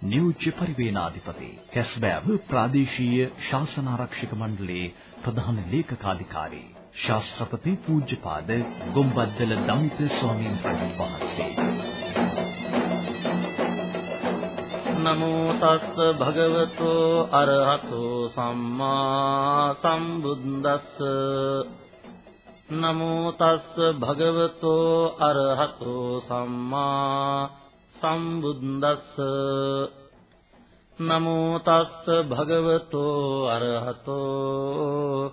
නියෝජ්‍ය පරිවේනාධිපති කැස්බෑව ප්‍රාදේශීය ශාසනාරක්ෂක මණ්ඩලයේ ප්‍රධාන ලේකකාධිකාරී ශාස්ත්‍රපති පූජ්‍යපාද ගොම්බද්දල දමිත ස්වාමීන් වහන්සේ. නමෝ තස්ස භගවතෝ අරහතෝ සම්මා සම්බුද්දස්ස. නමෝ තස්ස භගවතෝ අරහතෝ සම්මා සම්බුද්දස්ස නමෝ තස්ස භගවතෝ අරහතෝ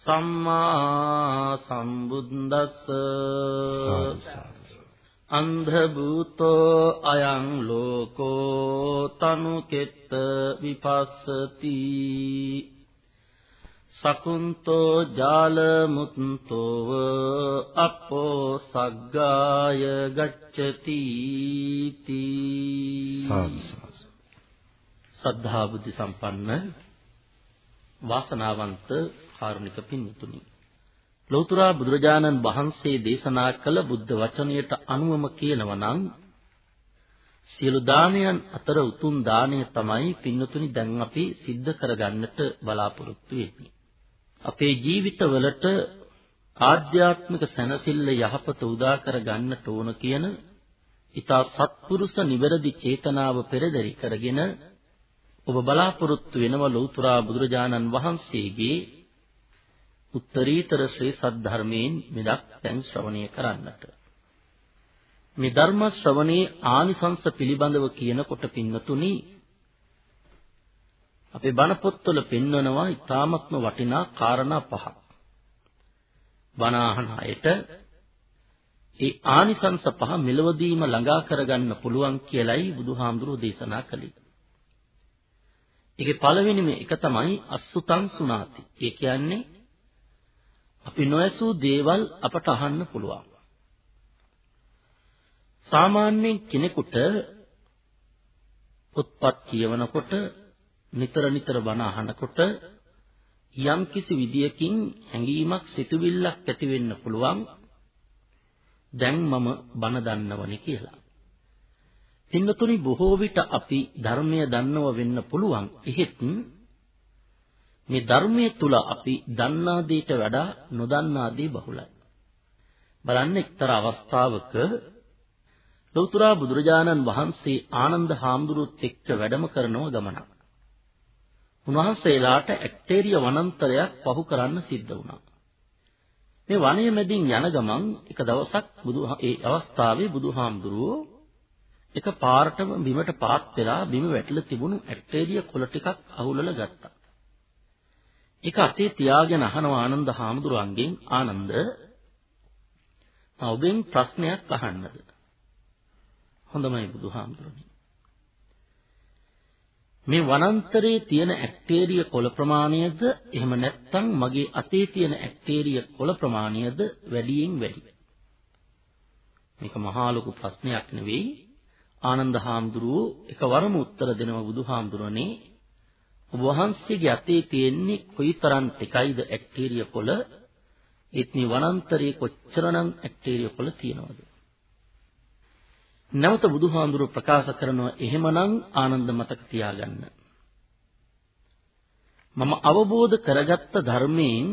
සම්මා සම්බුද්දස්ස අන්ධ භූතෝ අයං ලෝකෝ තනුකෙත්ත විපස්සති සකුන්තෝ ජාල මුත්තෝව අපෝ සග්ගාය ගච්ඡති සද්ධා බුද්ධ සම්පන්න වාසනාවන්ත කාරුණික පින්තුනි ලෞතර බුදුරජාණන් වහන්සේ දේශනා කළ බුද්ධ වචනයට අනුවම කියනවා නම් සියලු දානයන් අතර උතුම් දාණය තමයි පින්නතුනි දැන් අපි සිද්ධ කරගන්නට බලාපොරොත්තු වෙන්නේ අපේ ජීවිතවලට ආධ්‍යාත්මික සැනසෙල්ල යහපත උදා කර ගන්නට ඕන කියන ඊතා සත්පුරුෂ නිවැරදි චේතනාව පෙරදරි කරගෙන ඔබ බලාපොරොත්තු වෙනව ලෞතුරා බුදුරජාණන් වහන්සේගේ උත්තරීතර ශ්‍රී සද්ධර්මයෙන් මෙදක් දැන් ශ්‍රවණය කරන්නට. මේ ධර්ම ශ්‍රවණේ ආනිසංස පිළිබඳව කියනකොට පින්නතුනි අපේ බණ පොත්වල පෙන්වනවා ඊ타මත්ම වටිනා කාරණා පහක්. බණ අහන අයට ඒ ආනිසංස පහ මෙලවදීම ළඟා කරගන්න පුළුවන් කියලයි බුදුහාමුදුරුවෝ දේශනා කළේ. ඒකේ පළවෙනිම එක තමයි අසුතං සුනාති. ඒ කියන්නේ අපි නොඇසූ දේවල් අපට අහන්න පුළුවන්. සාමාන්‍යයෙන් කෙනෙකුට පොත්පත් කියවනකොට නිතර නිතර බණ අහනකොට යම් කිසි විදියකින් හැඟීමක් සිතුවිල්ලක් ඇති වෙන්න පුළුවන් දැන් මම බණ දන්නවනේ කියලා. පින්නතුනි බොහෝ විට අපි ධර්මය දන්නව වෙන්න පුළුවන්. එහෙත් මේ ධර්මයේ තුල අපි දන්නා දෙයට වඩා නොදන්නා දේ බහුලයි. බලන්න එක්තරා අවස්ථාවක ලෞතර බුදුරජාණන් වහන්සේ ආනන්ද හාමුදුරුවොත් එක්ක වැඩම කරනව ගමනක්. උන්වහන්සේලාට ඇක්ටේරිය වනාන්තරයක් පහු කරන්න සිද්ධ වුණා. මේ වනය මැදින් යන ගමන් එක දවසක් බුදු ඒ අවස්ථාවේ බුදුහාමුදුරුවෝ එක පාරටම බිමට පාත් වෙලා බිම වැටිලා තිබුණු ඇක්ටේරිය කොළ ටිකක් අහුලලා ගත්තා. ඒක අතේ තියාගෙන අහනවා ආනන්ද හාමුදුරුවන්ගෙන් ආනන්ද ඔබෙන් ප්‍රශ්නයක් අහන්නද? හොඳමයි බුදුහාමුදුරනේ. මේ වනාන්තරයේ තියෙන ඇක්ටේරිය කොළ ප්‍රමාණයද? එහෙම නැත්නම් මගේ අතේ තියෙන ඇක්ටේරිය කොළ ප්‍රමාණයද වැඩියෙන් වැඩි? මේක මහා ලොකු ප්‍රශ්නයක් නෙවෙයි. ආනන්ද හාමුදුරුවෝ එකවරම උත්තර දෙනව බුදුහාමුදුරනේ. ඔබ වහන්සේගේ අතේ තියෙන්නේ කොයිතරම් ටිකයිද ඇක්ටේරිය කොළ? ඒත් මේ වනාන්තරයේ කොච්චරනම් ඇක්ටේරිය කොළ තියෙනවද? නැවත බුදුහාඳුර ප්‍රකාශ කරනවා එහෙමනම් ආනන්ද මතක තියාගන්න. මම අවබෝධ කරගත්ත ධර්මයෙන්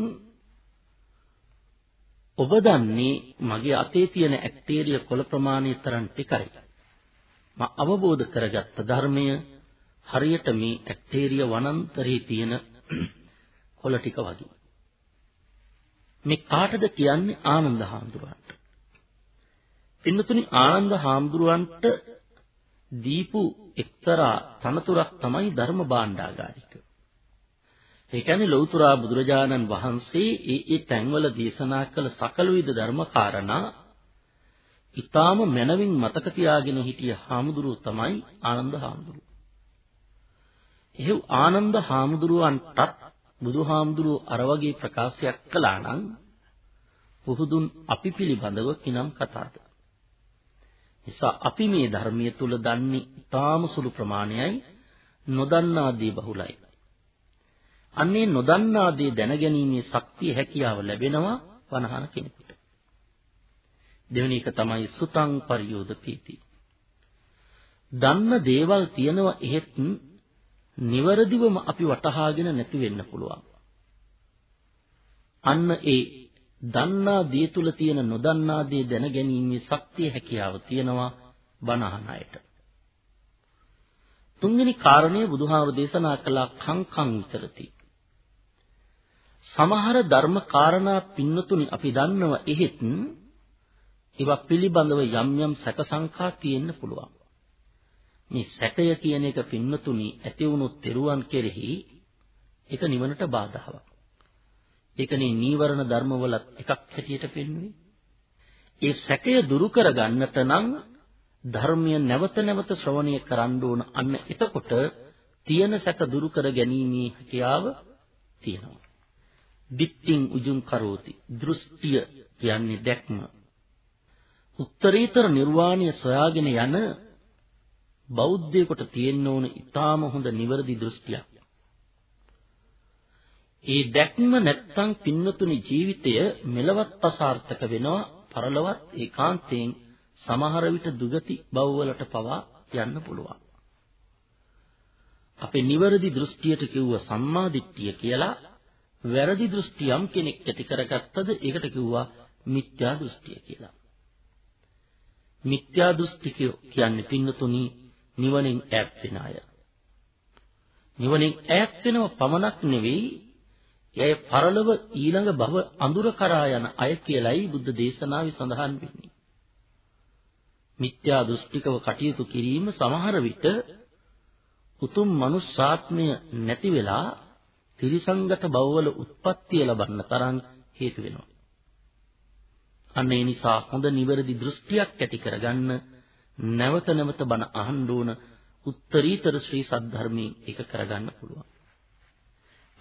ඔබ දන්නේ මගේ අතේ තියෙන ඇක්ටේරිය කොළ ප්‍රමාණය තරම් ටිකයි. මම අවබෝධ කරගත්ත ධර්මය හරියට මේ ඇක්ටේරිය වනාන්තරයේ තියෙන කොළ ටික වගේ. මේ කාටද කියන්නේ ආනන්ද හාමුදුරුවන්ට. පින්නතුනි ආනන්ද හාමුදුරුවන්ට දීපු එක්තරා තනතුරක් තමයි ධර්ම භාණ්ඩාගාරික. ඒ කියන්නේ ලෞතර බුදුරජාණන් වහන්සේ ඒ ඒ තැන්වල දේශනා කළ සකල විද ධර්ම කාරණා ඊටාම මනවින් මතක තියාගෙන හිටිය හාමුදුරුව තමයි ආනන්ද හාමුදුරුව. එහෙව් ආනන්ද හාමුදුරුවන්ටත් බුදුහාමුදුරුව අර වගේ ප්‍රකාශයක් කළා නම් පුහුදුන් අපි පිළිබඳව කිනම් කතාද? නිසා අපි මේ ධර්මයේ තුල දන්නේ ඊටාම සුළු ප්‍රමාණයයි නොදන්නා දේ බහුලයි. අන්නේ නොදන්නා දේ දැනගැනීමේ ශක්තිය හැකියාව ලැබෙනවා වනහන කෙනෙකුට. දෙවෙනි එක තමයි සුතං පරියෝද පීති. දන්න දේවල් තියෙනවා එහෙත් නිවරදිවම අපි වටහාගෙන නැති වෙන්න පුළුවන්. අන්න ඒ දන්නා දේ තුල තියෙන නොදන්නා දේ දැනගැනීමේ ශක්තිය හැකියාව තියෙනවා බණහන අයට. තුන්වෙනි කාරණය බුදුහාමර දේශනා කළ කංකං විතරති. සමහර ධර්ම කාරණා පින්නතුනි අපි දන්නව එහෙත් ඒවා පිළිබඳව යම් යම් සැක සංකා තියෙන්න පුළුවන්. මේ සැකය කියන එක පින්නතුනි ඇති වුණොත් තෙරුවන් කෙරෙහි ඒක නිවනට බාධාවක්. ඒකනේ නීවරණ ධර්මවලත් එකක් හැටියට පෙන්වන්නේ. ඒ සැකය දුරු කරගන්නට නම් ධර්මය නැවත නැවත ශ්‍රවණය කරන්න ඕන. අන්න එතකොට තියෙන සැක දුරු කර ගැනීමේ හැකියාව තියෙනවා. දිට්ඨින් උජුං කරෝති. දෘෂ්ටිය කියන්නේ දැක්ම. උත්තරීතර නිර්වාණය සොයාගෙන යන බෞද්ධයෙකුට තියෙන්න ඕන ඊටාම හොඳ නිවැරදි දෘෂ්ටියක්. ඒ දැක්ම නැත්තම් පින්නතුනි ජීවිතය මෙලවත් අසාර්ථක වෙනවා පරලොවත් ඒකාන්තයෙන් සමහර විට දුගති බවවලට පවා යන්න පුළුවන්. අපේ නිවැරදි දෘෂ්ටියට කිව්ව සම්මා දිට්ඨිය කියලා වැරදි දෘෂ්ටියම් කෙනෙක් ඇති කරගත්තද ඒකට කිව්වා මිත්‍යා දෘෂ්ටිය කියලා. මිත්‍යා දෘෂ්ටිකයෝ කියන්නේ පින්නතුනි නිවනින් ඈත් වෙන අය. නිවනින් ඈත් වෙනව පමණක් නෙවෙයි එය පරලොව ඊළඟ භව අඳුර කරා යන අය කියලයි බුද්ධ දේශනාවේ සඳහන් වෙන්නේ. මිත්‍යා දෘෂ්ටිකව කටයුතු කිරීම සමහර විට උතුම් මනුෂ්‍යාත්මය නැති වෙලා ත්‍රිසංගත භවවල උත්පත්තිය ලබන්න තරම් හේතු වෙනවා. අන්න ඒ නිසා හොඳ නිවැරදි දෘෂ්ටියක් ඇති කරගන්න නැවත නැවත බණ අහන්න ඕන උත්තරීතර ශ්‍රී සද්ධර්මයෙන් ඒක කරගන්න පුළුවන්.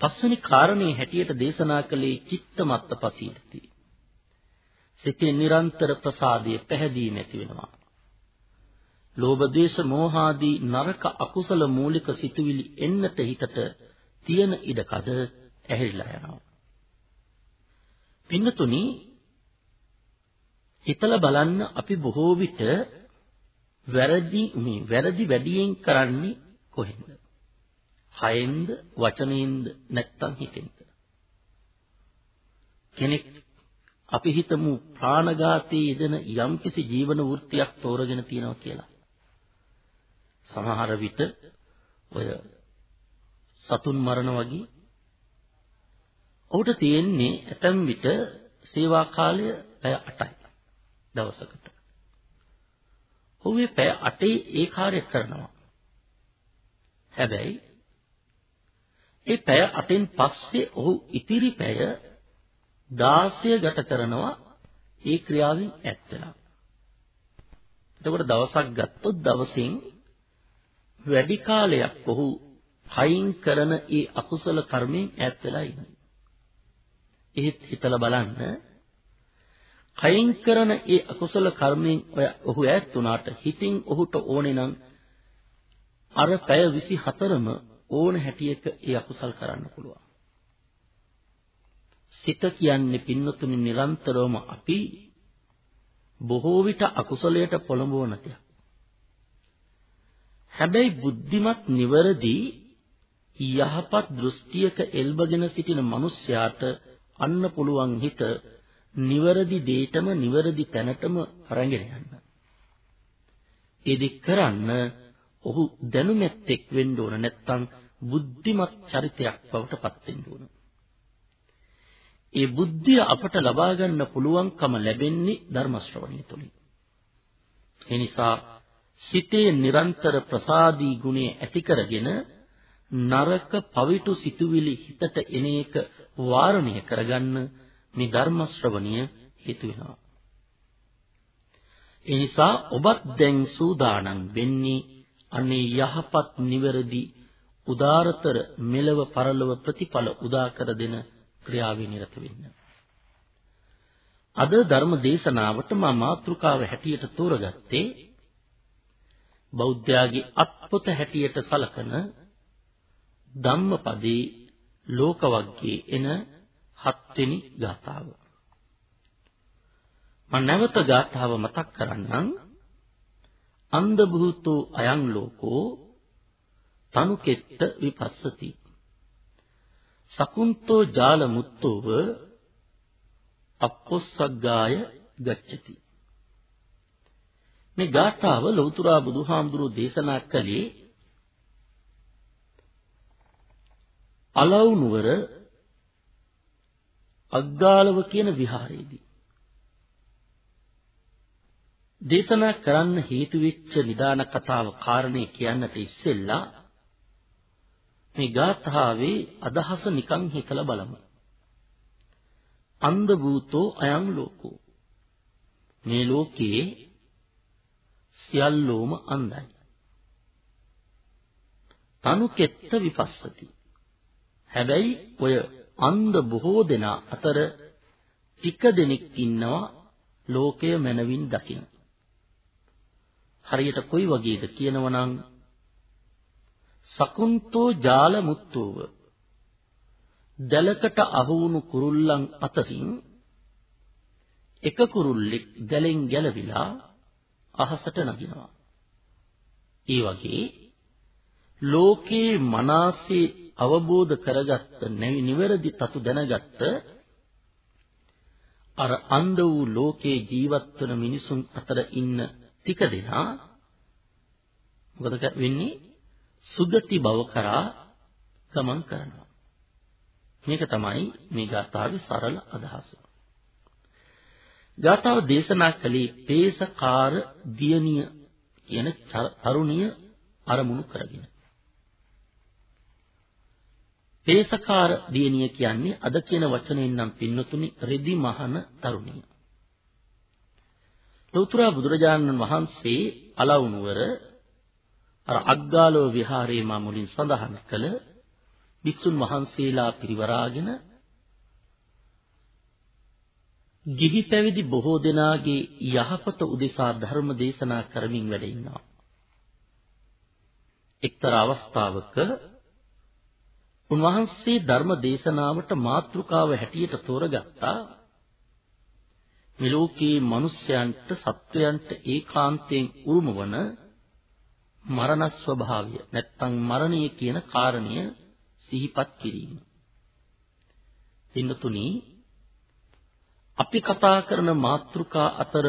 පස්වෙනි කාරණේ හැටියට දේශනා කළේ චිත්තමත්ත පසීදති. සිතේ නිරන්තර ප්‍රසාදයේ පැහැදී නැති වෙනවා. ලෝභ දේශ මෝහාදී නරක අකුසල මූලික සිතුවිලි එන්නට හිතට තියෙන ඉඩකඩ ඇහැරිලා යනවා. පින්නතුනි හිතලා බලන්න අපි බොහෝ විට වැරදි මේ වැරදි වැඩියෙන් කරන්නේ කොහෙන්ද? කයෙන්ද, වචනයෙන්ද, නැත්තම් හිතෙන්ද? කෙනෙක් අපි හිතමු ප්‍රාණඝාතයේ යෙදෙන යම්කිසි ජීවන වෘත්තියක් තෝරගෙන තියෙනවා කියලා. සමහර විට ඔය සතුන් මරණ වගේ ඔහුට තියෙන්නේ ඇතම් විට සේවා කාලය පැය 8යි දවසකට. ඔහු මේ පැය 8 ඒ කාර්ය කරනවා. හැබැයි ඒ පැය 8න් පස්සේ ඔහු ඉතිරි පැය 16 ගත කරනවා ඒ ක්‍රියාවෙන් ඈත් වෙලා. එතකොට දවසක් ගත්තොත් දවසින් වැඩි කාලයක් ඔහු කයින් කරන ඒ අකුසල කර්මයෙන් ඈත් වෙලා ඉන්නේ. එහෙත් හිතලා බලන්න කයින් කරන ඒ අකුසල කර්මයෙන් ඔහු ඈත් වුණාට හිතින් ඔහුට ඕනේ නම් අර පැය 24ම ඕන හැටියක ඒ අකුසල් කරන්න පුළුවන්. සිත කියන්නේ පින්නතුනි නිරන්තරවම අපි බොහෝ විට අකුසලයට පොළඹවන දෙයක්. හැබැයි බුද්ධිමත් නිවරදි යහපත් දෘෂ්ටියක එල්බගෙන සිටින මිනිසයාට අන්න පුළුවන් හිත නිවරදි දෙයටම නිවරදි තැනටම රැගෙන යන්න. ඒ දෙක කරන්න ඔහු දැනුමැත්තෙක් වෙන්න ඕන නැත්නම් බුද්ධිමත් චරිතයක් බවට පත් වෙන්න ඕන. ඒ බුද්ධිය අපට ලබා ගන්න පුළුවන්කම ලැබෙන්නේ ධර්ම ශ්‍රවණය තුළින්. ඒ නිසා සිතේ නිරන්තර ප්‍රසාදී ගුණය ඇති කරගෙන නරක පවිතු සිතුවිලි හිතට එන එක වාරණය කරගන්න මේ ධර්ම ශ්‍රවණිය හේතු වෙනවා. ඒ නිසා ඔබත් දැන් සූදානම් වෙන්නේ අනේ යහපත් නිවැරදි උදාරතර මෙලව පරලොව ප්‍රතිඵල උදා කර දෙන ක්‍රියාවේ නිරත වෙන්න. අද ධර්ම දේශනාවට මා මාතෘකාව හැටියට තෝරගත්තේ බෞද්ධයාගේ අත්පොත හැටියට සලකන ධම්මපදේ ලෝකවග්ගයේ එන හත්වෙනි ගාථාව. මම නැවත ගාථාව මතක් කරන්නම්. අන්ධ භූතෝ අයං ලෝකෝ තනුකෙත්ත විපස්සති. සකුන්තෝ ජාල මුත්තෝව අපොස්සග්ගාය ගච්ඡති. මේ ගාථාව ලෞතර බුදුහාමුදුරුවෝ දේශනා කළේ අලව් නුවර අග්ගාලව කියන විහාරයේදී. දේශනා කරන්න හේතු වෙච්ච නිදාන කතාව කාරණේ කියන්නට ඉස්සෙල්ලා මේ ගාථාවේ අදහස නිකන් හිතලා බලමු. අන්ධ භූතෝ අයං ලෝකෝ මේ ලෝකයේ සියල්ලෝම අන්ධයි. තනුකෙත්ත විපස්සති. හැබැයි ඔය අන්ධ බොහෝ දෙනා අතර ටික දෙනෙක් ඉන්නවා ලෝකය මනවින් දකින. හරියට කොයි වගේද කියනවනම් සකුන්තෝ ජාල මුත්තෝව දැලකට අහු වුණු කුරුල්ලන් අතරින් එක කුරුල්ලෙක් දැලෙන් ගැලවිලා අහසට නගිනවා. ඒ වගේ ලෝකේ මනසේ අවබෝධ කරගත්ත නිවැරදි තතු දැනගත්ත අර අන්ධ වූ ලෝකේ ජීවත් වන මිනිසුන් අතර ඉන්න ටික දෙනා මොකද වෙන්නේ සුගති භව කරා ගමන් කරනවා මේක තමයි මේ ගාථාවේ සරල අදහස. ගාථාව දේශනා කළේ පේසකාර දියණිය කියන තරුණිය අරමුණු කරගෙන. පේසකාර දියණිය කියන්නේ අද කියන වචනයෙන් නම් පින්නතුනි රෙදි මහන තරුණිය. ලෞතර බුදුරජාණන් වහන්සේ අලවුනුවර අර අග්ගාලව විහාරයේ මා මුලින් සඳහන් කළ භික්ෂුන් වහන්සේලා පිරිවරාගෙන ගිහි පැවිදි බොහෝ දෙනාගේ යහපත උදෙසා ධර්ම දේශනා කරමින් වැඩ ඉන්නවා. එක්තරා අවස්ථාවක උන්වහන්සේ ධර්ම දේශනාවට මාතෘකාව හැටියට තෝරගත්තා මෙලෝකේ මිනිස්යන්ට සත්වයන්ට ඒකාන්තයෙන් උරුම වන මරණ ස්වභාවය නැත්තම් මරණය කියන කාරණය සිහිපත් කිරීම. පින්නතුනි අපි කතා කරන මාතෘකා අතර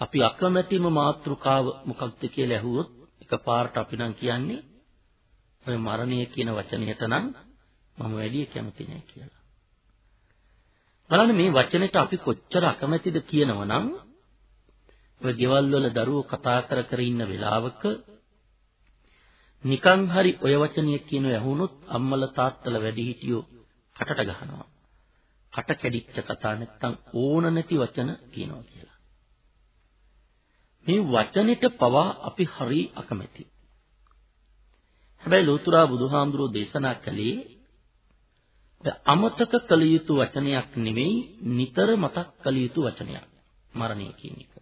අපි අකමැතිම මාතෘකාව මොකක්ද කියලා ඇහුවොත් එකපාරට අපි නම් කියන්නේ ඔය මරණය කියන වචනයට නම් මම වැඩි කැමති නෑ කියලා. බලන්න මේ වචනෙට අපි කොච්චර අකමැතිද කියනවනම් ඔය ගෙවල් වල දරුවෝ කතා කර කර ඉන්න වෙලාවක නිකන් හරි ඔය වචනය කියන ඇහුනොත් අම්මල තාත්තල වැඩි හිටියෝ කටට ගහනවා. කට කැඩිච්ච කතා නැත්තම් ඕන නැති වචන කියනවා කියලා. මේ වචනෙට පවා අපි හරි අකමැති. හැබැයි ලෝතුරා බුදුහාමුදුරෝ දේශනා කළේ අමතක කළ යුතු වචනයක් නෙවෙයි නිතර මතක් කළ යුතු වචනයක්. මරණය කියන එක.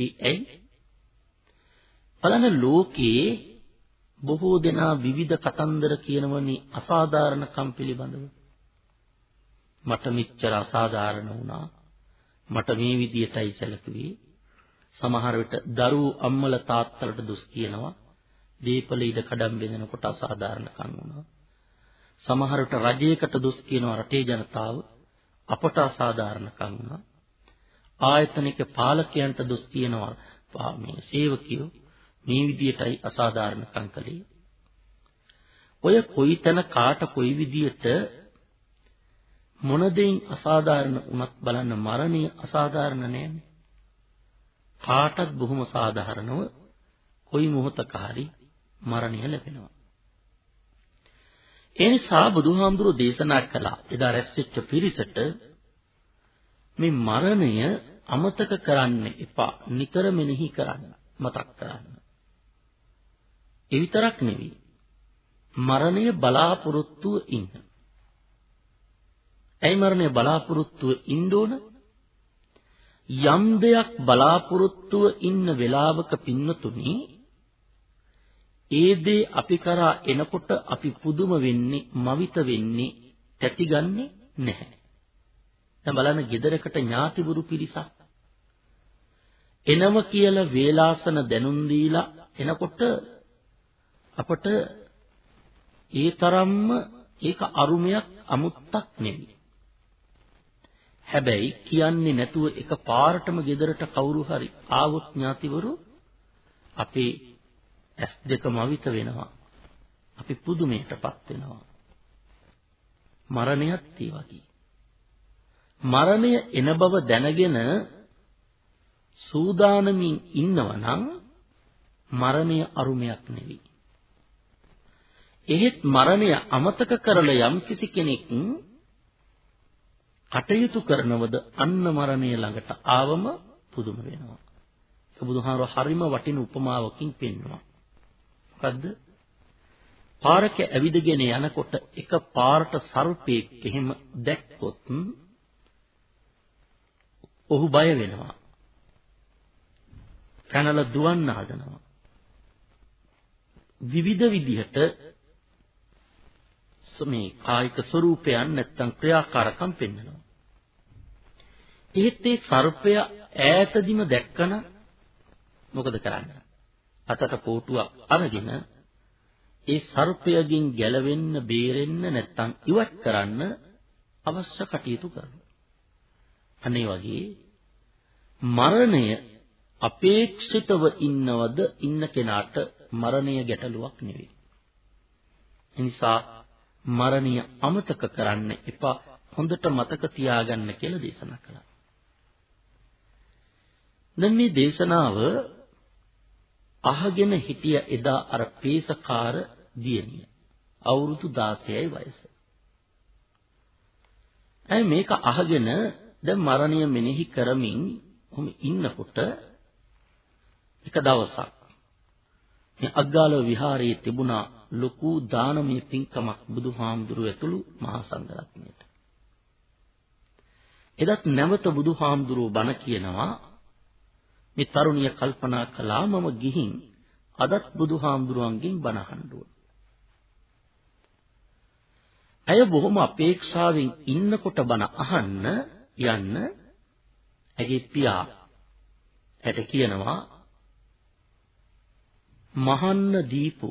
ඒ ඇයි? බලන්න ලෝකයේ බොහෝ දෙනා විවිධ කතන්දර කියනවනේ අසාධාරණකම් පිළිබඳව. මට මෙච්චර අසාධාරණ වුණා. මට මේ විදියටයි සැලකුවේ. සමහර විට දරුවෝ අම්මල තාත්තලට දුස් කියනවා. දීපල ඉඩ කඩම් බෙදෙනකොට අසාධාරණකම් වුණා. සමහර විට රජයකට දුස් කියනවා රටේ ජනතාව අපට අසාධාරණකම් වුණා. ආයතනික පාලකයන්ට දුස් කියනවා මේ සේවකයෝ මේ විදියටයි අසාධාරණකම් කළේ. ඔය කොයිතන කාට කොයි විදියට මොන දෙයින් අසාධාරණ වුණත් බලන්න මරණය අසාධාරණ නෑනේ. කාටත් බොහොම සාධාරණව කොයි මොහොතක හරි මරණය ලැබෙනවා. ඒ නිසා බුදුහාමුදුරෝ දේශනා කළා එදා රැස්වෙච්ච පිරිසට මේ මරණය අමතක කරන්න එපා. නිතර මෙනෙහි කරන්න, මතක් කරන්න. ඒ විතරක් නෙවෙයි. මරණය බලාපොරොත්තුව ඉන්න. ඇයි මරණය බලාපොරොත්තුව ඉන්න ඕන? යම් දෙයක් බලාපොරොත්තුව ඉන්න වෙලාවක පින්නතුනි ඒ දේ අපි කරා එනකොට අපි පුදුම වෙන්නේ, මවිත වෙන්නේ, තැතිගන්නේ නැහැ. දැන් බලන්න ගෙදරකට ඥාතිවරු පිරිසක් එනව කියලා වේලාසන දැනුම් දීලා එනකොට අපට ඒ තරම්ම ඒක අරුමයක් අමුත්තක් නෙමෙයි. හැබැයි කියන්නේ නැතුව එක පාරටම ගෙදරට කවුරු හරි ආවොත් ඥාතිවරු අපේ ඇස් දෙකම අවිත වෙනවා. අපි පුදුමයටපත් වෙනවා. මරණයත් ඒ වගේ. මරණය එන බව දැනගෙන සූදානමින් ඉන්නවනම් මරණය අරුමයක් නෙවෙයි. එහෙත් මරණය අමතක කරලා යම් කිසි කෙනෙක් කටයුතු කරනවද අන්න මරණය ළඟට ආවම පුදුම වෙනවා. ඒක බුදුහාමර හරිම වටින උපමාවකින් පෙන්වනවා. මොකද්ද? පාරක ඇවිදගෙන යනකොට එක පාරට සර්පෙක් එහෙම දැක්කොත් ඔහු බය වෙනවා. පැනලා දුවන්න හදනවා. විවිධ විදිහට මේ කායික ස්වરૂපයන් නැත්තම් ක්‍රියාකාරකම් පෙන්වනවා. ඒත් ඒ සර්පය ඈතදිම දැක්කන මොකද කරන්නේ? අතට පොටුවක් අරගෙන ඒ සර්පයගෙන් ගැලවෙන්න, බේරෙන්න නැත්තම් ඉවත් කරන්න අවශ්‍ය කටයුතු කරනවා. අනේ වගේ මරණය අපේක්ෂිතව ඉන්නවද ඉන්න කෙනාට මරණය ගැටලුවක් නෙවෙයි. එනිසා මරණය අමතක කරන්න එපා හොඳට මතක තියාගන්න කියලා දේශනා කළා. දැන් මේ දේශනාව අහගෙන හිටිය එදා අර පේසකාර දියණිය අවුරුදු 16යි වයස. ඇයි මේක අහගෙන දැන් මරණය මෙනෙහි කරමින් ඔහොම ඉන්නකොට එක දවසක් මේ අග්ගාලව විහාරයේ තිබුණා ලොකු දානමය පින්කමක් බුදුහාමුදුරුව ඇතුළු මහා සංඝරත්නයට. එදත් නැවත බුදුහාමුදුරුව බණ කියනවා මේ තරුණිය කල්පනා කළා මම ගිහින් අදත් බුදුහාමුදුරුවන්ගෙන් බණ අහන්න ඕන. ඇය බොහොම අපේක්ෂාවෙන් ඉන්නකොට බණ අහන්න යන්න ඇගේ පියා ඇට කියනවා මහන්න දීපු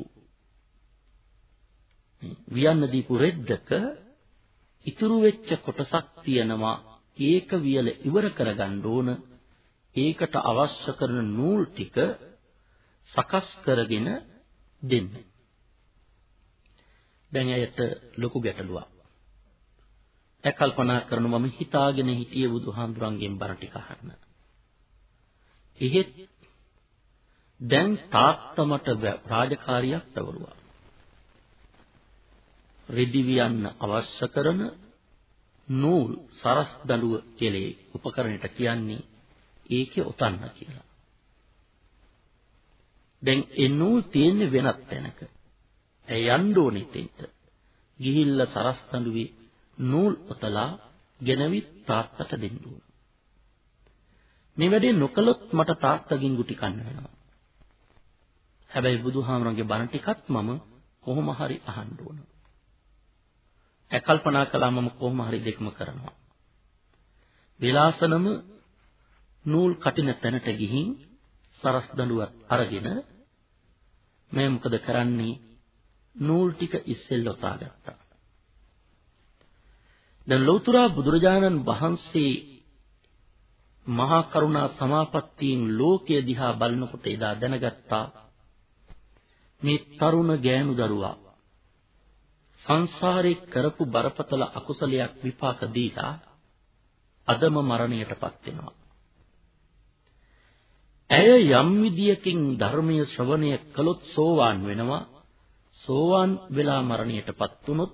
වියන්න දීපු රෙද්දක ඉතුරු වෙච්ච කොටසක් තියෙනවා ඒක වියල ඉවර කරගන්න ඕන ඒකට අවශ්‍ය කරන නූල් ටික සකස් කරගෙන දෙන්න. දැන් ඇයට ලොකු ගැටලුවක්. ඇය කල්පනා කරනවා මම හිතාගෙන හිටියේ බුදුහාමුදුරන්ගෙන් බණ ටික අහන්න. එහෙත් දැන් තාත්තමට රාජකාරියක් පැවරුවා. රෙදි වියන්න අවශ්‍ය කරන නූල් සරස් දඬුව කෙලේ උපකරණයට කියන්නේ ඒකේ ඔතන්න කියලා. දැන් ඒ නූල් තියෙන්නේ වෙනත් තැනක. ඇය යන්න ඕනේ තෙන්ට. ගිහිල්ලා සරස්තඬුවේ නූල් ඔතලා ගෙනවිත් තාත්තට දෙන්න ඕන. මේ වැඩේ නොකළොත් මට තාත්තගෙන් ගුටි කන්න වෙනවා. හැබැයි බුදුහාමරගේ බණ ටිකත් මම කොහොම හරි අහන්න ඕන. ඒ කල්පනා කළා මම කොහොම හරි දෙකම කරනවා. විලාසනම නූල් කටින තැනට ගිහින් සරස් දඬුවත් අරගෙන මම මොකද කරන්නේ නූල් ටික ඉස්සෙල් ඔතා ගත්තා. දැන් ලෞතර බුදුරජාණන් වහන්සේ මහා කරුණා සමාපත්තියෙන් ලෝකය දිහා බලනකොට එදා දැනගත්තා මේ තරුණ ගෑනු දරුවා සංසාරේ කරපු බරපතල අකුසලයක් විපාක දීලා අදම මරණයටපත් වෙනවා. ඇය යම් විදියකින් ධර්මයේ ශ්‍රවණය කළොත් සෝවාන් වෙනවා. සෝවාන් වෙලා මරණයටපත් වුනොත්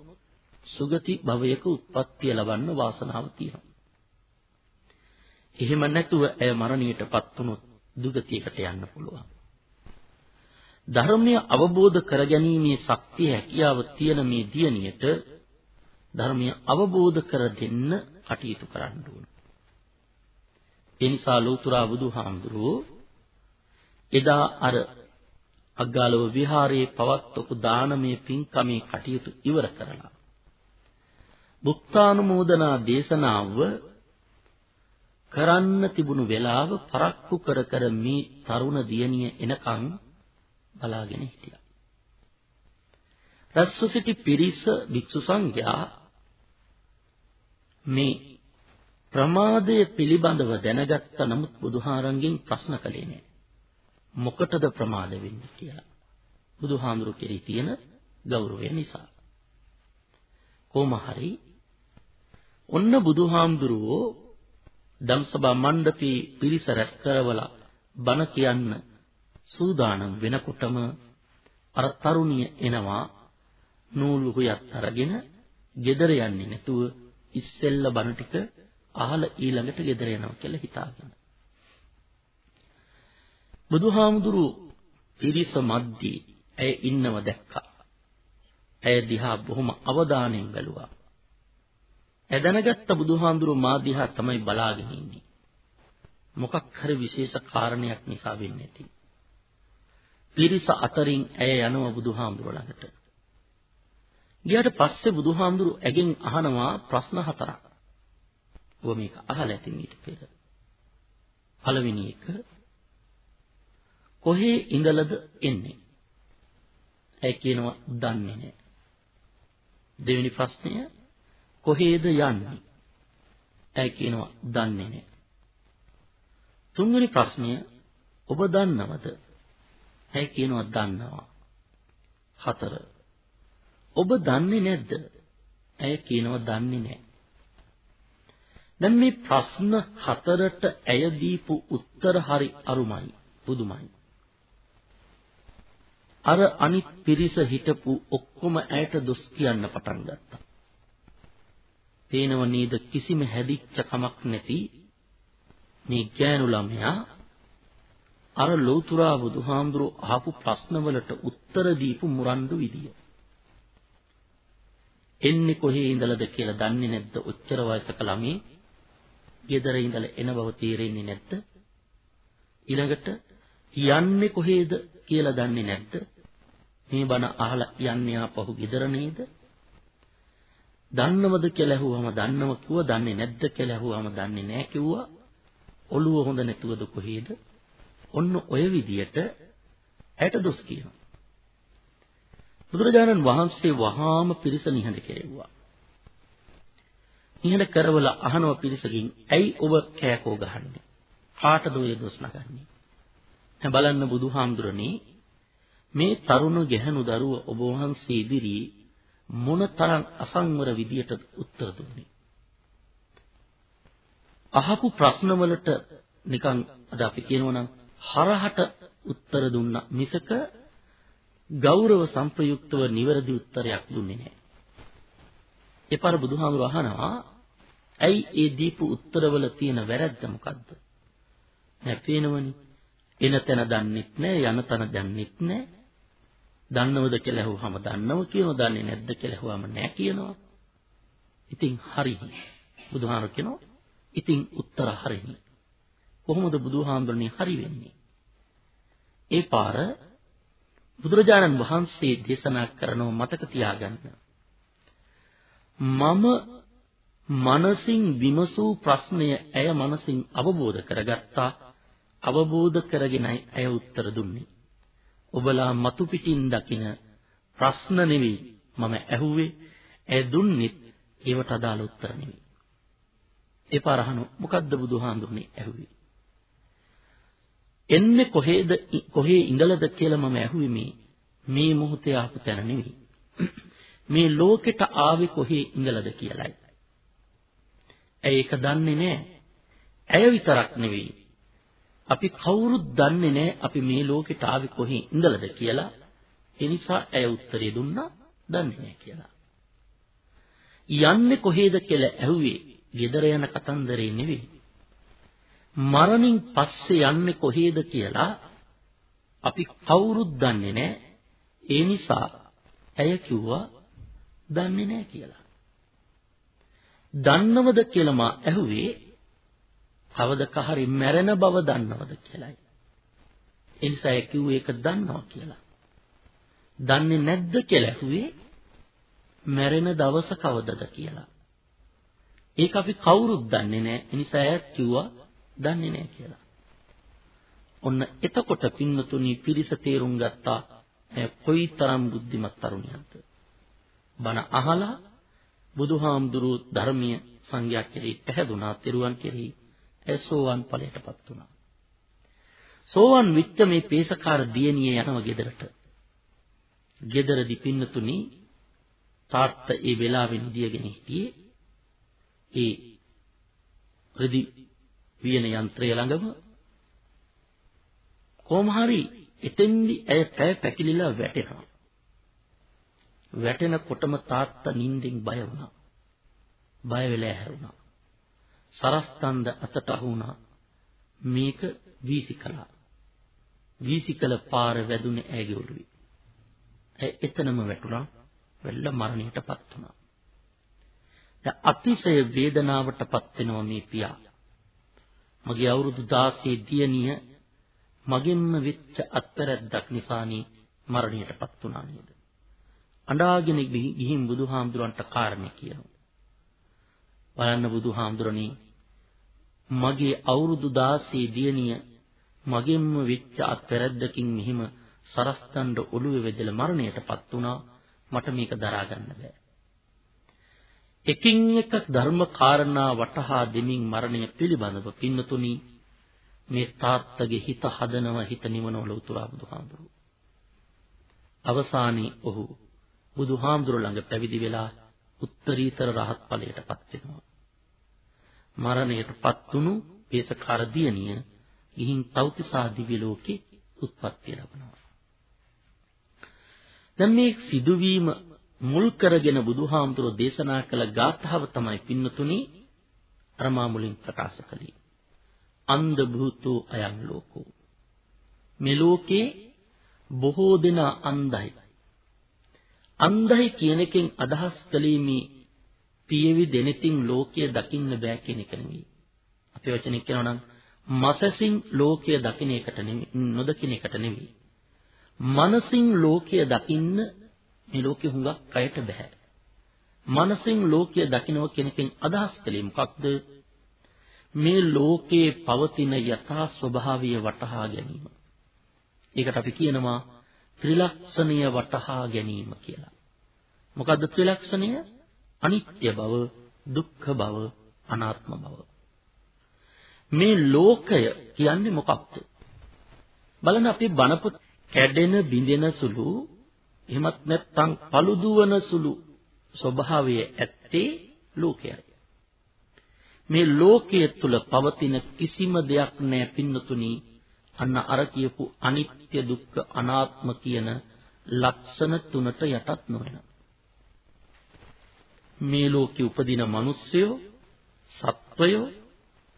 සුගති භවයක උත්පත්තිය ලබන්න වාසනාව තියෙනවා. එහෙම නැතුව ඇය මරණයටපත් වුනොත් දුගතියකට යන්න පුළුවන්. ධර්මය අවබෝධ කරගැනීමේ ශක්තිය හැකියාව තියෙන මේ දියණියට ධර්මය අවබෝධ කර දෙන්න කටයුතු කරන්න ඕන. ඒ නිසා ලෞතුරා බුදුහාමුදුරුවෝ එදා අර අග්ගාලව විහාරයේ පවත්වපු දානමය පින්කමේ කටයුතු ඉවර කරලා බුක්තානුමෝදනා දේශනාව කරන්න තිබුණු වෙලාව පරක්කු කර කර මේ තරුණ දියණිය එනකන් බලාගෙන හිටියා. රැස්ව සිටි පිරිස භික්ෂු සංඝයා මේ ප්‍රමාදය පිළිබඳව දැනගත්ත නමුත් බුදුහාරංගෙන් ප්‍රශ්න කළේ නෑ. මොකටද ප්‍රමාද වෙන්නේ කියලා. බුදුහාඳුරු කෙරෙහි තියෙන ගෞරවය නිසා. කොහොම හරි ඔන්න බුදුහාමුදුරුවෝ ධම්සභා මණ්ඩපේ පිරිස රැස් කරවලා බණ කියන්න සූදානම් වෙනකොටම අර තරුණිය එනවා නූලු හුයත් අරගෙන ගෙදර යන්නේ නැතුව ඉස්සෙල්ල බණ ටික අහලා ඊළඟට ගෙදර යනවා කියලා හිතාගෙන. බුදුහාමුදුරු පිරිස මැද්දේ ඇය ඉන්නව දැක්කා. ඇය දිහා බොහොම අවධානයෙන් බැලුවා. ඇය දැනගත්ත බුදුහාමුදුරු මා දිහා තමයි බලාගෙන ඉන්නේ. මොකක් හරි විශේෂ කාරණයක් නිසා වෙන්නේ නැති. පිරිස අතරින් ඇය යනවා බුදුහාමුදුර ළඟට. ගියාට පස්සේ බුදුහාමුදුරු ඇගෙන් අහනවා ප්‍රශ්න හතරක්. ඔබ මේක අහලා ඇතින් ඊට පෙර. පළවෙනි එක කොහේ ඉඳලද එන්නේ? ඇයි කියනවා දන්නේ නැහැ. දෙවෙනි ප්‍රශ්නය කොහේද යන්නේ? ඇයි කියනවා දන්නේ නැහැ. තුන්වෙනි ප්‍රශ්නය ඔබ දන්නවද? ඇයි කියනවා දන්නවා. හතර ඔබ දන්නේ නැද්ද? ඇය කියනවා දන්නේ නැහැ. දැන් මේ ප්‍රශ්න හතරට ඇය දීපු උත්තර හරි අරුමයි පුදුමයි. අර අනිත් පිරිස හිටපු ඔක්කොම ඇයට දොස් කියන්න පටන් ගත්තා. පේනව නේද කිසිම හැදිච්ච කමක් නැති මේ ගෑනු ළමයා අර ලෞතුරා බුදුහාමුදුරුවෝ අහපු ප්‍රශ්නවලට උත්තර දීපු මුරණ්ඩු විදිය. එන්නේ කොහේ ඉඳලාද කියලා දන්නේ නැද්ද? ඔච්චර වයසක ළමයි ගෙදර ඉඳලා එන බව තේරෙන්නේ නැද්ද? ඊළඟට යන්නේ කොහේද කියලා දන්නේ නැද්ද? මේ බණ අහලා යන්නේ ආපහු ගෙදර නේද? දන්නවද කියලා ඇහුවම දන්නව කිව්ව දන්නේ නැද්ද කියලා ඇහුවම දන්නේ නැහැ කිව්වා. ඔළුව හොඳ නැතුවද කොහේද? ඔන්න ඔය විදියට ඇයට දොස් කියනවා. බුදුරජාණන් වහන්සේ වහාම පිරිස නිහඬ කෙරෙව්වා. නිහඬ කරවල අහනව පිරිසකින් ඇයි ඔබ කෑකෝ ගහන්නේ? කාටද ඔය දොස් නගන්නේ? දැන් බලන්න බුදුහාමුදුරනේ මේ තරුණ ගැහණු දරුව ඔබ වහන්සේ ඉදිරියේ මොනතරම් අසංවර විදියට උත්තර දුන්නේ. අහපු ප්‍රශ්නවලට නිකන් අද අපි කියනවනම් හරහට උත්තර දුන්නා මිසක ගෞරව සංප්‍රයුක්තව නිවැරදි උත්තරයක් දුන්නේ නැහැ. එපාර බුදුහාමුදුර අහනවා ඇයි ඒ දීපු උත්තරවල තියෙන වැරද්ද මොකද්ද? නෑ පේනවනේ. එන තැන දන්නෙත් නෑ යන තැන දන්නෙත් නෑ. දන්නවද කියලා අහුවම දන්නව කියනවා දන්නේ නැද්ද කියලා අහුවම නෑ කියනවා. ඉතින් හරි. බුදුහාමුදුර කියනවා ඉතින් උත්තර හරියි. කොහොමද බුදුහාමුදුරනේ හරි වෙන්නේ? ඒ පාර බුදුරජාණන් වහන්සේ දේශනා කරනව මතක තියාගන්න. මම මනසින් විමසූ ප්‍රශ්නය ඇය මනසින් අවබෝධ කරගත්තා. අවබෝධ කරගෙනයි ඇය උත්තර දුන්නේ. ඔබලා මතු පිටින් දකින ප්‍රශ්න නෙවෙයි මම ඇහුවේ. ඇය දුන්නෙත් ඒවට අදාළ උත්තර නෙවෙයි. ඒ පාර අහන මොකද්ද බුදුහාඳුනේ ඇහුවේ? එන්නේ කොහේද කොහේ ඉඳලාද කියලා මම ඇහුවේ මේ මේ මොහොතේ ආපු තැන නෙවෙයි. මේ ලෝකෙට ආවේ කොහේ ඉඳලාද කියලයි. ඇයි ඒක දන්නේ නැහැ. ඇය විතරක් නෙවෙයි. අපි කවුරුත් දන්නේ නැහැ අපි මේ ලෝකෙට ආවේ කොහේ ඉඳලාද කියලා. ඒ නිසා ඇය උත්තරේ දුන්නා දන්නේ නැහැ කියලා. යන්නේ කොහේද කියලා ඇහුවේ ගෙදර යන කතන්දරේ නෙවෙයි. මරණින් පස්සේ යන්නේ කොහේද කියලා අපි කවුරුත් දන්නේ නැහැ. ඒ නිසා ඇය කිව්වා දන්නේ නැහැ කියලා. දන්නවද කියලා මා ඇහුවේ කවදක හරි මැරෙන බව දන්නවද කියලායි. ඒ නිසා ඇය කිව්වේ ඒක දන්නවා කියලා. දන්නේ නැද්ද කියලා ඇහුවේ මැරෙන දවස කවදද කියලා. ඒක අපි කවුරුත් දන්නේ නැහැ. ඒ නිසා ඈත් කිව්වා දන්නේ නැහැ කියලා. ඔන්න එතකොට පින්නතුනි පිරිස තේරුම් ගත්තා කොයිතරම් බුද්ධිමත් තරුණියක්ද. බණ අහලා බුදුහාමුදුරු ධර්මීය සංඝයා කෙරෙහි පැහැදුනා, තෙරුවන් කෙරෙහි ඇසෝවන් ඵලයටපත් වුණා. සෝවන් විච්ච මේ පේසකාර දියණිය යනව ගෙදරට. ගෙදරදි පින්නතුනි තාත්තා ඒ වෙලාවෙ නිදියගෙන හිටියේ ඒ රෙදි වියන යන්ත්‍රය ළඟම කොහොම හරි එතෙන්දි ඇය පැය පැකිලිලා වැටෙනවා. වැටෙනකොටම තාත්තා නිින්දෙන් බය වුණා. බය වෙලා හැරුණා. සරස්තන්ද අතට අහුණා. මේක වීසිකලා. වීසිකල පාර වැදුනේ ඇගේ ඔළුවේ. ඇය එතනම වැටුණා. වෙල්ල මරණයටපත් වුණා. දැන් අතිශය වේදනාවටපත් වෙනවා මේ පියා. මගේ අවුරුදු 16 දියණිය මගෙන්ම වෙච්ච අත්තරද්දක් නිසානි මරණයටපත් වුණා නේද? අඬාගෙන ගිහින් බුදුහාමුදුරන්ට කාරණේ කියනවා. බලන්න බුදුහාමුදුරනේ මගේ අවුරුදු 16 දියණිය මගෙන්ම වෙච්ච අත්තරද්දකින් මෙහිම සරස්තණ්ඩ ඔළුවේ වැදලා මරණයටපත් වුණා. මට මේක දරා ගන්න බෑ. එකින් එක ධර්ම කාරණා වටහා දෙමින් මරණය පිළිබඳව පින්නතුනි මේ තාත්තගේ හිත හදනව හිත නිවනවල උතුරා බුදුහාමුදුරුවෝ. අවසානයේ ඔහු බුදුහාමුදුරුවෝ ළඟ පැවිදි වෙලා උත්තරීතර රහත් ඵලයටපත් වෙනවා. මරණයටපත් වුණු පේසකාර දියණිය ගිහින් තෞතිසා දිව්‍ය ලෝකේ උත්පත්ති ලැබනවා. දැන් මේ සිදුවීම මුල් කරගෙන බුදුහාමුදුරුවෝ දේශනා කළ ගාථාව තමයි පින්නතුනි අර මා මුලින් ප්‍රකාශ කළේ. අන්ධ භූතෝ අයං ලෝකෝ. මේ ලෝකේ බොහෝ දෙනා අන්ධයි. අන්ධයි කියන එකෙන් අදහස් කළේ මේ පියවි දෙනෙතින් ලෝකය දකින්න බෑ කියන එක නෙවෙයි. අපේ වචනෙන් කියනවා නම් මසසින් ලෝකය දකින්න එකට නෙවෙයි නොදකින්න එකට නෙවෙයි. මනසින් ලෝකය දකින්න මේ ලෝකෙ හුඟක් කයට බෑ. මනසින් ලෝකය දකින්නව කෙනකින් අදහස් කළේ මොකක්ද? මේ ලෝකේ පවතින යථා ස්වභාවය වටහා ගැනීම. ඒකට අපි කියනවා ත්‍රිලක්ෂණීය වටහා ගැනීම කියලා. මොකද්ද ත්‍රිලක්ෂණය? අනිත්‍ය බව, දුක්ඛ බව, අනාත්ම බව. මේ ලෝකය කියන්නේ මොකක්ද? බලන්න අපි බණපොත් කැඩෙන බිඳෙන සුළු එහෙමත් නැත්නම් paluduවන සුළු ස්වභාවය ඇත්තේ ලෝකයයි. මේ ලෝකයේ තුල පවතින කිසිම දෙයක් නැහැ පින්නතුනි අන්න අර කියපු අනිත්‍ය දුක්ඛ අනාත්ම කියන ලක්ෂණ තුනට යටත් නොවන මේ ලෝකේ උපදින මිනිස්සයෝ සත්වයෝ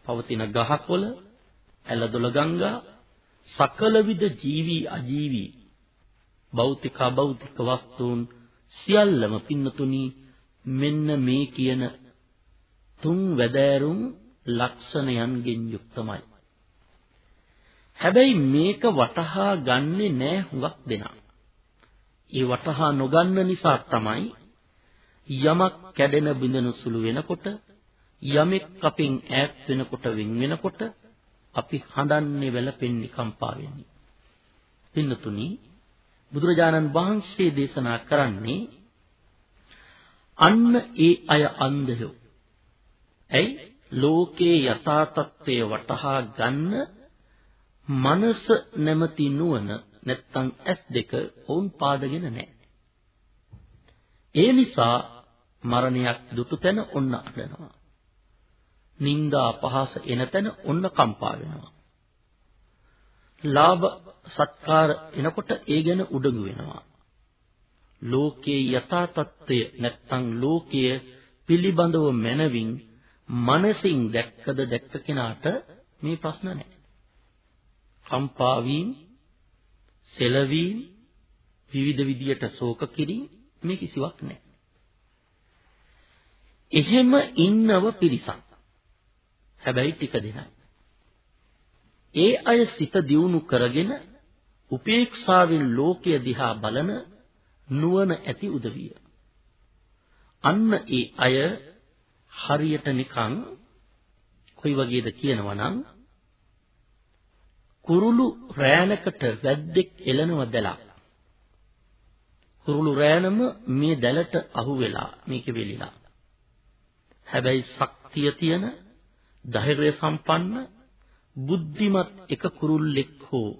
පවතින ගහකොළ ඇලදොල ගංගා සකල විද ජීවි අජීවි භෞතික අභෞතික වස්තුන් සියල්ලම පින්නතුනි මෙන්න මේ කියන තුන් වැදෑරුම් ලක්ෂණයන්ගෙන් යුක්තමයි. හැබැයි මේක වටහා ගන්නෙ නෑ හුඟක් දෙනා. ඒ වටහා නොගන්න නිසා තමයි යමක් කැඩෙන බිඳෙන සුළු වෙනකොට යමෙක් අපෙන් ඈත් වෙනකොට වෙන් වෙනකොට අපි හඬන්නේ වැළපෙන්නේ කම්පා වෙන්නේ. පින්නතුනි බුදුරජාණන් වහන්සේ දේශනා කරන්නේ අන්න ඒ අය අන්ධයෝ ඇයි ලෝකේ යථා තත්ත්වය වටහා ගන්න මනස නැමැති නුවණ නැත්තම් ඇස් දෙක වුන් පාදගෙන නැහැ. ඒ නිසා මරණයක් දුටු තැන ඔන්න අඬනවා. නිന്ദා පහස එන තැන ඔන්න කම්පා වෙනවා. ලාභ සත්කාර එනකොට ඒ ගැන උඩඟු වෙනවා. ලෝකේ යථා තත්ත්වය නැත්තම් ලෝකය පිළිබඳව මනවින් මනසින් දැක්කද දැක්ක කෙනාට මේ ප්‍රශ්න නැහැ. කම්පා වීම, සෙලවීම, විවිධ විදියට ශෝක කිරීම මේ කිසිවක් නැහැ. එහෙම ඉන්නව පිරිසක්. හැබැයි ටික දෙනයි. ඒ අය සිත දියුණු කරගෙන උපේක්ෂාවෙන් ලෝකය දිහා බලන නුවණ ඇති උදවිය. අන්න ඒ අය හරියට නිකන් කොයි වගේද කියනවා නම් කුරුළු රෑනකට වැද්දෙක් එළනව දැලා කුරුළු රෑනම මේ දැලට අහු වෙලා මේක වෙලිලා හැබැයි ශක්තිය තියෙන ධෛර්ය සම්පන්න බුද්ධිමත් එක කුරුල්ලෙක් හෝ.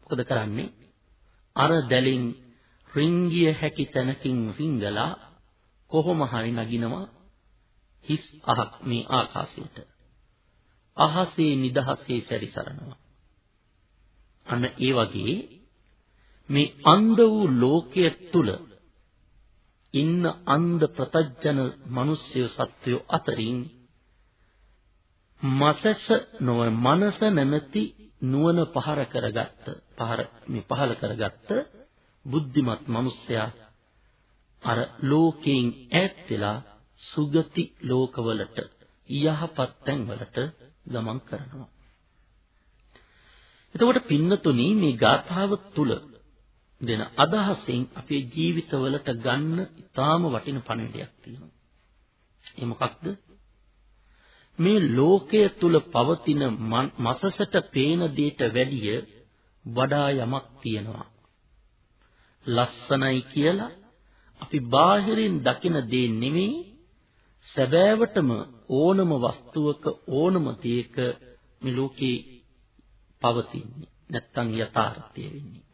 මොකද කරන්නේ? අර දැලින් රිංගිය හැකි තැනකින් රිංගලා කොහොම හරි නගිනවා හිස් අහක් මේ ආකාශයට. අහසේ නිදහසේ සැරිසරනවා. අන්න ඒ වගේ මේ අන්ධ වූ ලෝකයේ තුල ඉන්න අන්ධ ප්‍රතජන මිනිස්සු සත්වයෝ අතරින් මසස නොව මනස නැමැති නුවණ පහර කරගත්ත පහර මේ පහල කරගත්ත බුද්ධිමත් මිනිසයා අර ලෝකයෙන් ඈත් වෙලා සුගති ලෝකවලට යහපත් තැන්වලට ගමන් කරනවා. එතකොට පින්නතුනි මේ ගාථාව තුල දෙන අදහසෙන් අපේ ජීවිතවලට ගන්න ඉතාම වටින පණිවිඩයක් තියෙනවා. ඒ මොකක්ද? මේ ලෝකයේ තුල පවතින මසසට පේන දෙයට වැඩිය වඩා යමක් තියෙනවා. ලස්සනයි කියලා අපි බාහිරින් දකින දේ නෙමෙයි සැබෑවටම ඕනම වස්තුවක ඕනම දෙයක මේ ලෝකේ පවතින්නේ නැත්තම් යථාර්ථය වෙන්නේ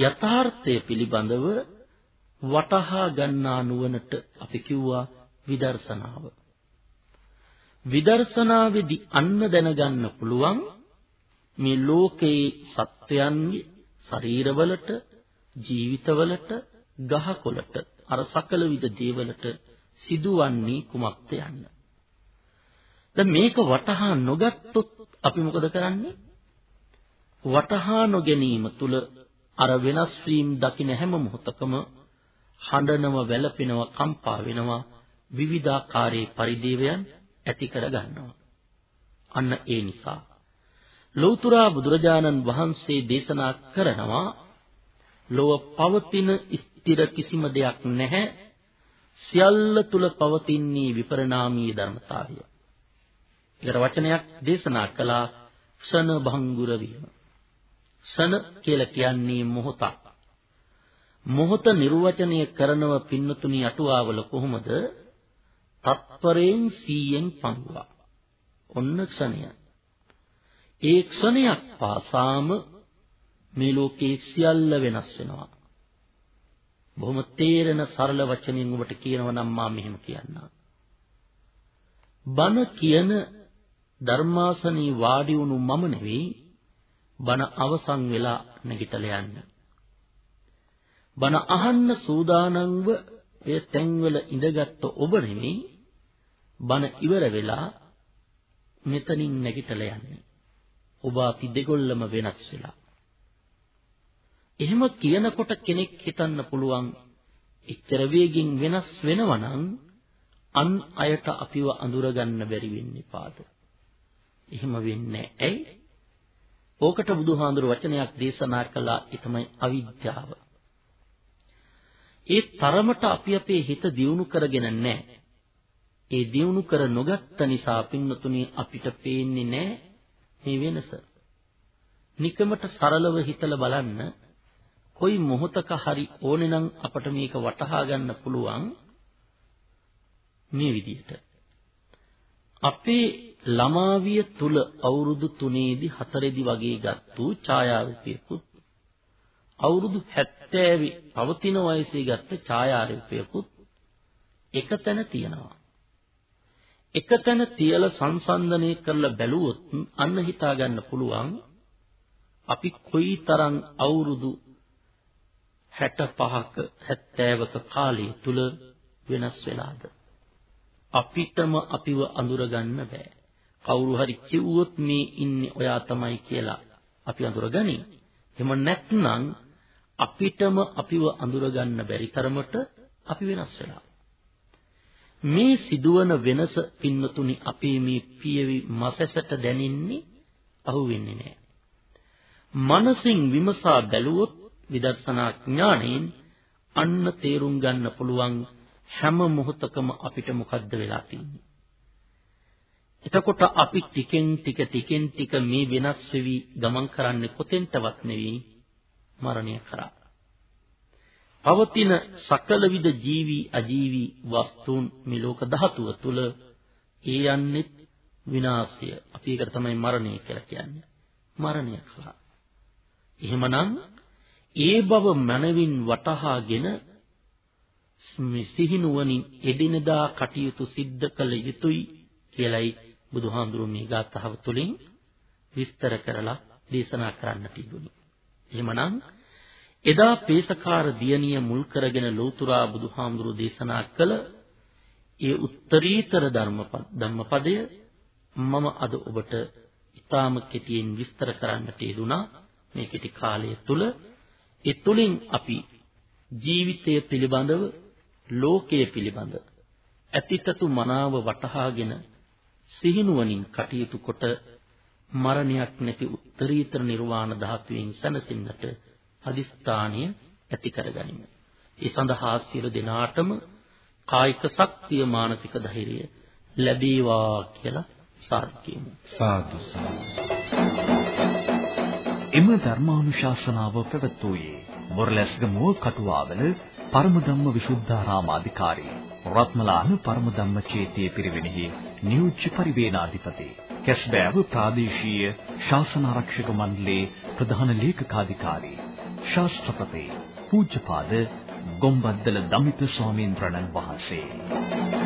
යථාර්ථය පිළිබඳව වටහා ගන්නා නුවණට අපි කිව්වා විදර්ශනාව විදර්ශනාවේදී අන්න දැනගන්න පුළුවන් මේ ලෝකේ සත්වයන්ගේ ශරීරවලට ජීවිතවලට ගහකොළට අර සකල විද දේවලට සිදුවන්නේ කුමක්ද යන්න. දැන් මේක වටහා නොගත්තොත් අපි මොකද කරන්නේ? වටහා නොගැනීම තුල අර වෙනස් වීම දකින හැම මොහොතකම හඬනව වැළපෙනව කම්පා වෙනවා විවිධාකාරයේ පරිදේවයන් ඇති කර ගන්නවා. අන්න ඒ නිසා ලෞතර බුදුරජාණන් වහන්සේ දේශනා කරනවා ලොව පවතින ස්ථිර කිසිම දෙයක් නැහැ සියල්ල තුල පවතින්නේ විපරණාමී ධර්මතාවය. ඊතර වචනයක් දේශනා කළා ක්ෂණ භංගුර වීම. ක්ෂණ කියලා කියන්නේ මොහොතක්. මොහොත නිර්වචනය කරනව පින්නතුණි අටුවාවල කොහොමද? තත්පරයෙන් 100න් පංගුවා. ඔන්න ක්ෂණය. ඒ ක්ෂණයක් පාසාම මේ ලෝකේ සියල්ල වෙනස් වෙනවා. බොහොම තේරෙන සරල වචනින් ඔබට කියනවා නම් මා මෙහෙම කියන්නම්. බණ කියන ධර්මාසනී වාඩි වුණු මම නෙවෙයි බණ අවසන් වෙලා නැගිටලා යන්න. බණ අහන්න සූදානම්ව ඒ තැන්වල ඉඳගත්තු ඔබ නෙවෙයි බණ ඉවර වෙලා මෙතනින් නැගිටලා යන්නේ. ඔබ අපි දෙගොල්ලම වෙනස් වෙලා. එහෙම කියනකොට කෙනෙක් හිතන්න පුළුවන් එච්චර වේගින් වෙනස් වෙනවා නම් අන් අයට අපිව අඳුරගන්න බැරි වෙන්නේ පාද. එහෙම වෙන්නේ ඇයි? ඕකට බුදුහාඳුර වචනයක් දේශනා කළා ඒ තමයි අවිද්‍යාව. ඒ තරමට අපි අපේ හිත දියුණු කරගෙන නැහැ. ඒ දියුණු කර නොගත්ත නිසා පින්නතුණි අපිට පේන්නේ නැහැ මේ වෙනස. නිකමට සරලව හිතලා බලන්න කොයි මොහොතක හරි ඕනේ නම් අපට මේක වටහා ගන්න පුළුවන් මේ විදිහට. අපේ ළමාවිය තුල අවුරුදු 3ේදී 4ේදී වගේ ගත්තු ඡායාරූපයකුත් අවුරුදු 70 පවතින වයසේ ගත්ත ඡායාරූපයකුත් එකතැන තියෙනවා. එකතැන තියලා සංසන්දනය කරලා බැලුවොත් අන්න හිතා ගන්න පුළුවන් අපි කොයිතරම් අවුරුදු 65ක 70ක කාලය තුල වෙනස් වෙලාද? අපිටම අපිව අඳුරගන්න බෑ. කවුරු හරි කිව්වොත් මේ ඉන්නේ ඔයා තමයි කියලා අපි අඳුරගනි. එහෙම නැත්නම් අපිටම අපිව අඳුරගන්න බැරි තරමට අපි වෙනස් වෙලා. මේ සිදුවන වෙනස පින්නතුනි අපේ මේ පියවි මසසට දැනෙන්නේ අහුවෙන්නේ නැහැ. මනසින් විමසා බැලුවොත් විදර්ශනා ඥාණයෙන් අන්න තේරුම් ගන්න පුළුවන් හැම මොහොතකම අපිට මොකද්ද වෙලා තියෙන්නේ? එතකොට අපි ටිකෙන් ටික ටිකෙන් ටික මේ වෙනස් වෙවි ගමන් කරන්නේ කොතෙන්ටවත් නෙවෙයි මරණය කරා. පවතින සකල විද ජීවි අජීවි වස්තුන් මේ ලෝක ධාතුව තුල ඒ යන්නේ විනාශය. අපි ඒකට තමයි මරණය කියලා කියන්නේ. මරණය කරා. එහෙමනම් ඒ බව මනවින් වටහාගෙන මේ සිහිනුවණින් එදිනදා කටයුතු සිද්ධ කළ යුතුයි කියලයි බුදුහාමුදුරුවෝ මේ ගාථාව තුළින් විස්තර කරලා දේශනා කරන්න තිබුණේ. එහෙමනම් එදා පේසකාර දියණිය මුල් කරගෙන ලෞතුරා බුදුහාමුදුරුවෝ දේශනා කළ ඒ උත්තරීතර ධර්මපදය මම අද ඔබට ඊටාම කෙටියෙන් විස්තර කරන්නට යෙදුනා මේ කෙටි කාලය තුල ඒ තුලින් අපි ජීවිතය පිළිබඳව ලෝකය පිළිබඳ ඇතිතතු මනාව වටහාගෙන සිහිනුවණින් කටයුතු කොට මරණයක් නැති උත්තරීතර නිර්වාණ ධාතුවෙන් සැනසෙන්නට අදිස්ථානය ඇති කරගනිමු. ඒ සඳහා සියලු දෙනාටම කායික ශක්තිය මානසික ධෛර්යය ලැබේවා කියලා සාදු කියමු. සාදු එම ධර්මානුශාසනාව පැවැත්වුවේ මොරලැස්ගමුව කටුවාවල පරමධම්ම විසුද්ධාරාමාධිකාරී රත්මලාන පරමධම්ම චේතිය පිරිවෙනෙහි නියුච්ච පරිවේනාධිපති කැස්බෑව ප්‍රාදේශීය ශාසන ආරක්ෂක මණ්ඩලයේ ප්‍රධාන ලේකකාධිකාරී ශාස්ත්‍රපති පූජ්‍යපාද ගොම්බද්දල දමිත ස්වාමීන් වහන්සේ.